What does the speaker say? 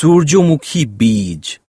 সূর্যমুখী বীজ।